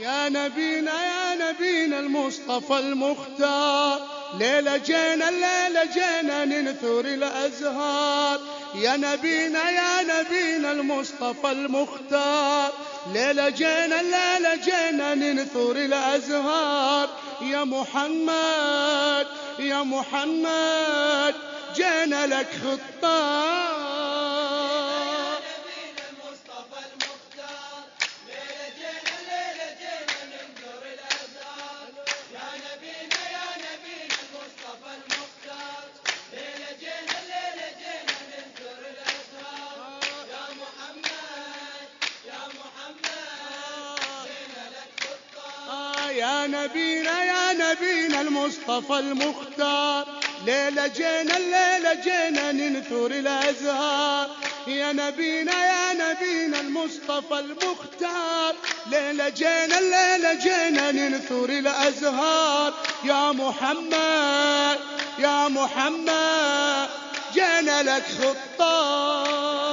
يا نبينا يا نبينا المصطفى المختار. ليلة جينا الليلة جينا ننثر الأزهار. يا نبينا يا نبينا المصطفى المختار. ليلة جينا الليلة جينا ننثر الأزهار. يا محمد يا محمد جينا لك خطار. يا نبينا يا نبينا المصطفى المختار. ليلة جينا الليلة جينا ننثر الأزهار. يا نبينا يا نبينا المصطفى المختار. ليلة جينا الليلة جينا ننثر الأزهار. يا محمد يا محمد جينا لك خطار.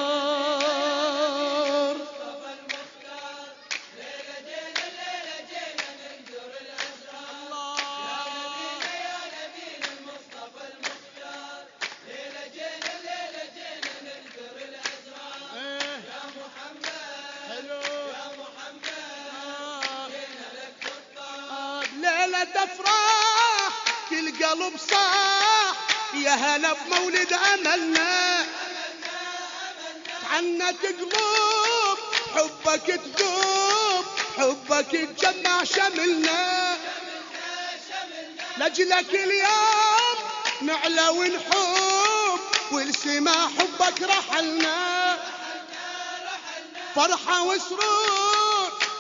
افراح كل قلب صاح. يا هلا بمولد أملنا. عنك قلوب حبك تذوب حبك تجمع شملنا. لاجلك اليوم نعلى ونحب والسما حبك رحلنا. فرحة وسرور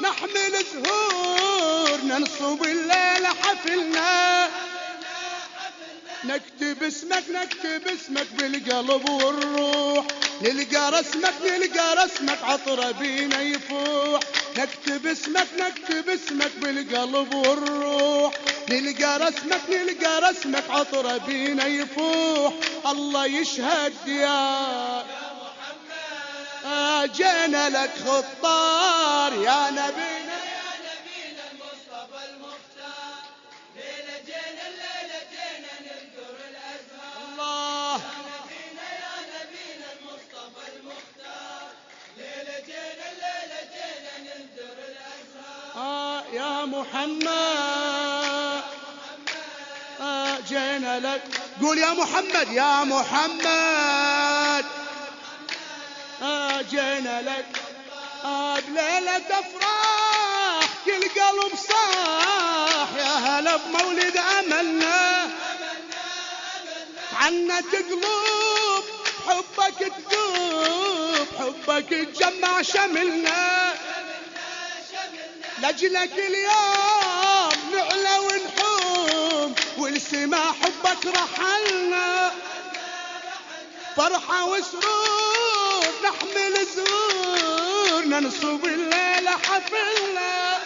نحمل زهور ننصب الليلة حفلنا. نكتب اسمك نكتب اسمك بالقلب والروح. نلقى رسمك نلقى رسمك عطرة بينا يفوح. نكتب اسمك نكتب اسمك بالقلب والروح. نلقى رسمك نلقى رسمك عطرة بينا يفوح. الله يشهد جينا لك خطار يا نبينا يا نبينا المصطفى المختار ليلة جينا الليلة جينا نذكر الأزهار الله. يا نبينا يا نبينا المصطفى المختار جينا جينا الأزهار آه يا محمد. آه جينا لك. قول يا محمد يا محمد. جينا لك بليلة أفراح كل قلب صاح. يا هلا بمولد أملنا عنت قلوب حبك تذوب حبك تجمع شملنا. لاجلك اليوم نعلى ونحوم والسما حبك رحلنا. فرحة وسرور نحمل زور ننصب الليلة حفلنا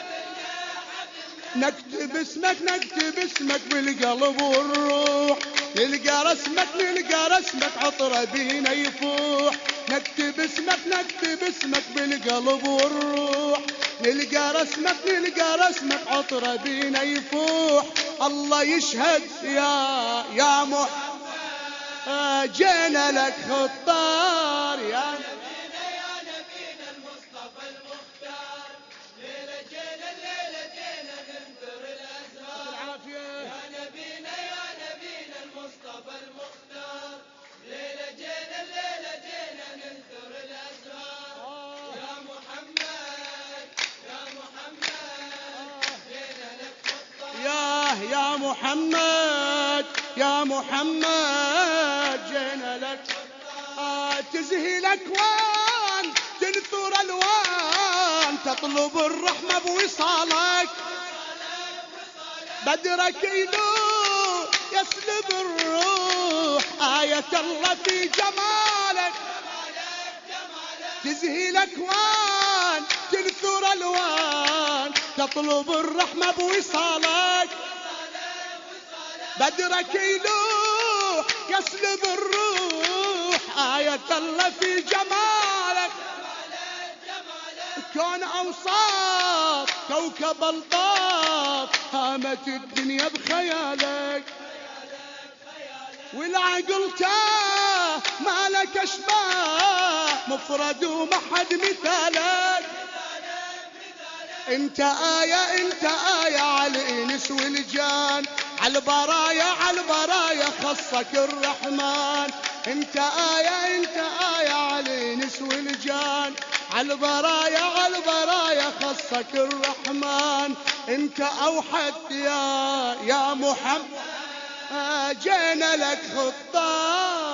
نكتب اسمك نكتب اسمك بالقلب والروح. نلقى رسمك نلقى رسمك عطرة بينا يفوح. نكتب اسمك نكتب اسمك بالقلب والروح. نلقى رسمك نلقى رسمك عطرة بينا يفوح. الله يشهد يا يا محمد جينا لك خطار يا نبينا محمد يا محمد جينا لك تزهي الأكوان تنثر ألوان تطلب الرحمة بوصالك. بدرك يدور يسلب الروح آية الله في جمالك. تزهي الأكوان تنثر ألوان تطلب الرحمة بوصالك. بدرك يلوح يسلب الروح. آية الله في جمالك. كون أوساط كوكب الباط هامت الدنيا بخيالك. والعقل تاه ما لك أشباه. مفرد وما حد مثالك. انت آية انت آية على الإنس والجان. على البرايا على البرايا خصك الرحمن. انت آية انت آية على الانس والجان على البرايا على البرايا خصك الرحمن. انت أوحد يا يا محمد. جينا لك خطاب.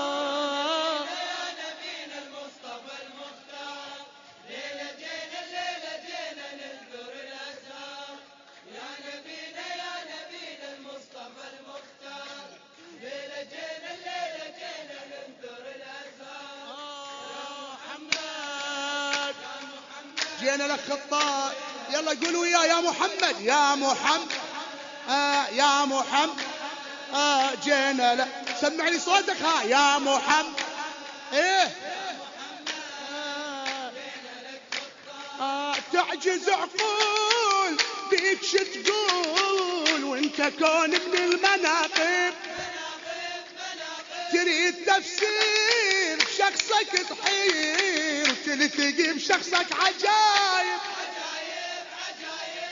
جينا لك خطاب يلا قولوا وياه يا محمد يا محمد. آه يا محمد. آه جينا لك. سمع لي صوتك ها يا محمد. إيه. آه تعجز عقول بيك تقول وانت كون من المناقب تريد تفسير بشخصك تحير تلتقي بشخصك عجايب.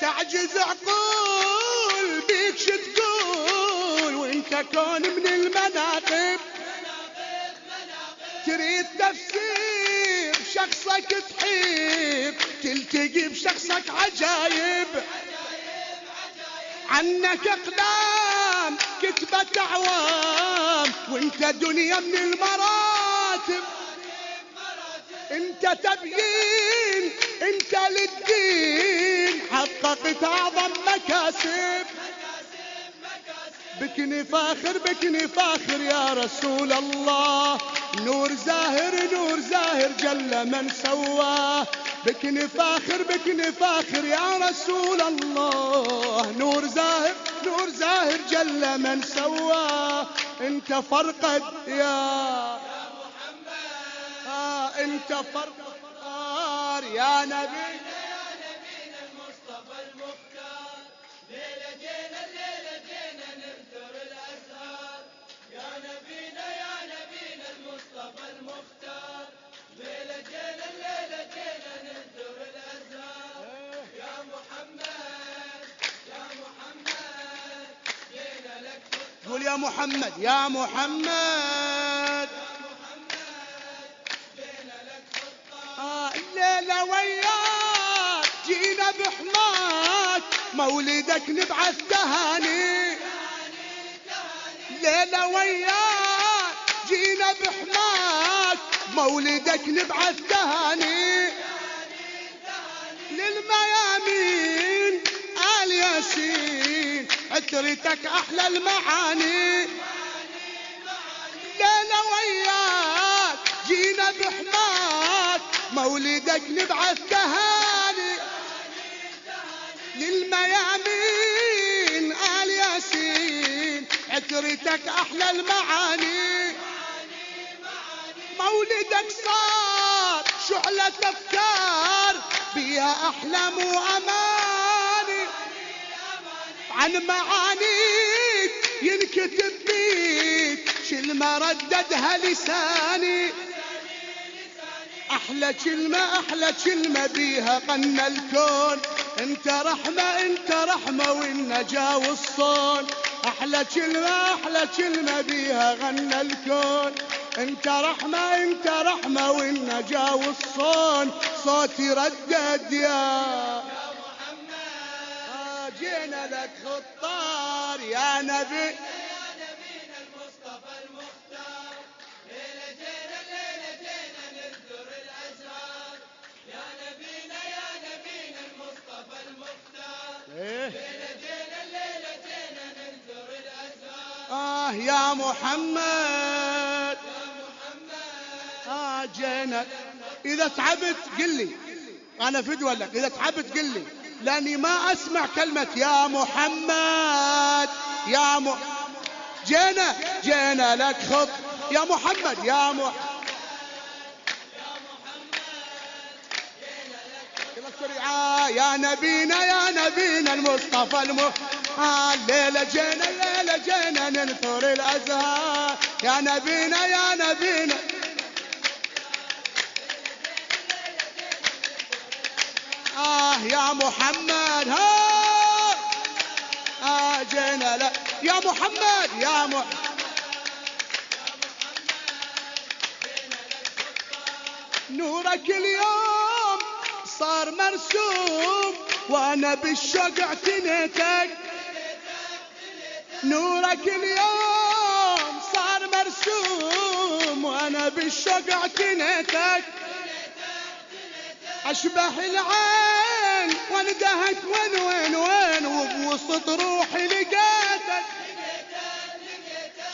تعجز عقول بيك شو تقول؟ وانت كون من المناقب تريد تفسير بشخصك تحيب تلتقي بشخصك عجايب. عنك اقدام كتبت اعوام وانت دنيا من المراتب انت تبيين انت للدين. حققت أعظم مكاسب. بكني فاخر بكني فاخر يا رسول الله. نور زاهر نور زاهر جل من سواه. بكني فاخر بكني فاخر يا رسول الله. نور زاهر نور زاهر جل من سواه. انت فرقد يا انت فرقد يا نبي. يا نبينا المصطفى المختار جينا جينا نذكر الأسرار يا نبينا يا نبينا المصطفى المختار جينا جينا نذكر الأسرار يا محمد يا محمد جينا لك قول يا محمد يا محمد. مولدك نبعث تهاني ليلة وياك جينا بحماك مولدك نبعث تهاني للميامين آل ياسين عترتك أحلى المعاني. ليلة وياك جينا بحماك مولدك نبعث تهاني عترتك أحلى المعاني. مولدك صار شعلة أفكار بيها أحلام وأماني عن معانيك ينكتب بيك كلمة رددها لساني. أحلى كلمة أحلى كلمة بيها قنا الكون. انت رحمة انت رحمة والنجاة والصون. أحلى كلمة أحلى كلمة بيها غنى الكون. إنت رحمة إنت رحمة والنجاة والصون. صوتي ردد يا جينا لك خطار يا نبي. يا آه يا محمد. محمد آه جينا. إذا تعبت قل لي. أنا فدوى لك. إذا تعبت قل لي. لأني ما أسمع كلمة يا محمد. يا م... جينا. جينا لك خط. يا محمد. يا م... يلا استر آه يا نبينا. يا نبينا المصطفى الم. آه الليلة جينا. جينا ننثر الأزهار. يا نبينا يا نبينا. آه يا محمد ها. آه جينا لا. يا محمد يا محمد نورك اليوم صار مرسوم وأنا بالشوق اعتنيتك. نورك اليوم صار مرسوم وأنا بالشوق اعتنيتك اشبه العين واندهت وين وين وين وبوسط روحي لقيتك.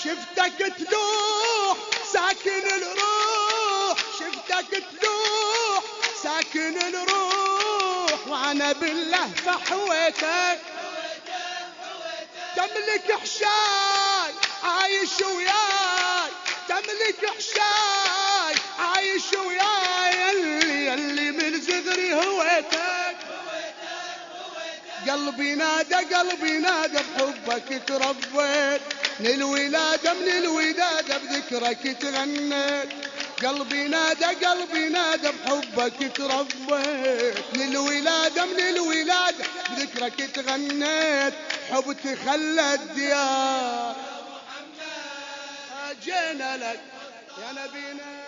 شفتك تلوح ساكن الروح. شفتك تلوح ساكن الروح وأنا بالله فحويتك. تملك حشاي عايش وياي. تملك حشاي عايش وياي. يلي يلي من زغري هويتك. قلبي نادى قلبي نادى بحبك تربيت. من الولادة من الولادة بذكرك تغنيت. قلبي نادى قلبي نادى بحبك تربيت. من الولادة من الولادة بذكرك تغنيت حب تخلى الديار. جينا لك يا نبينا.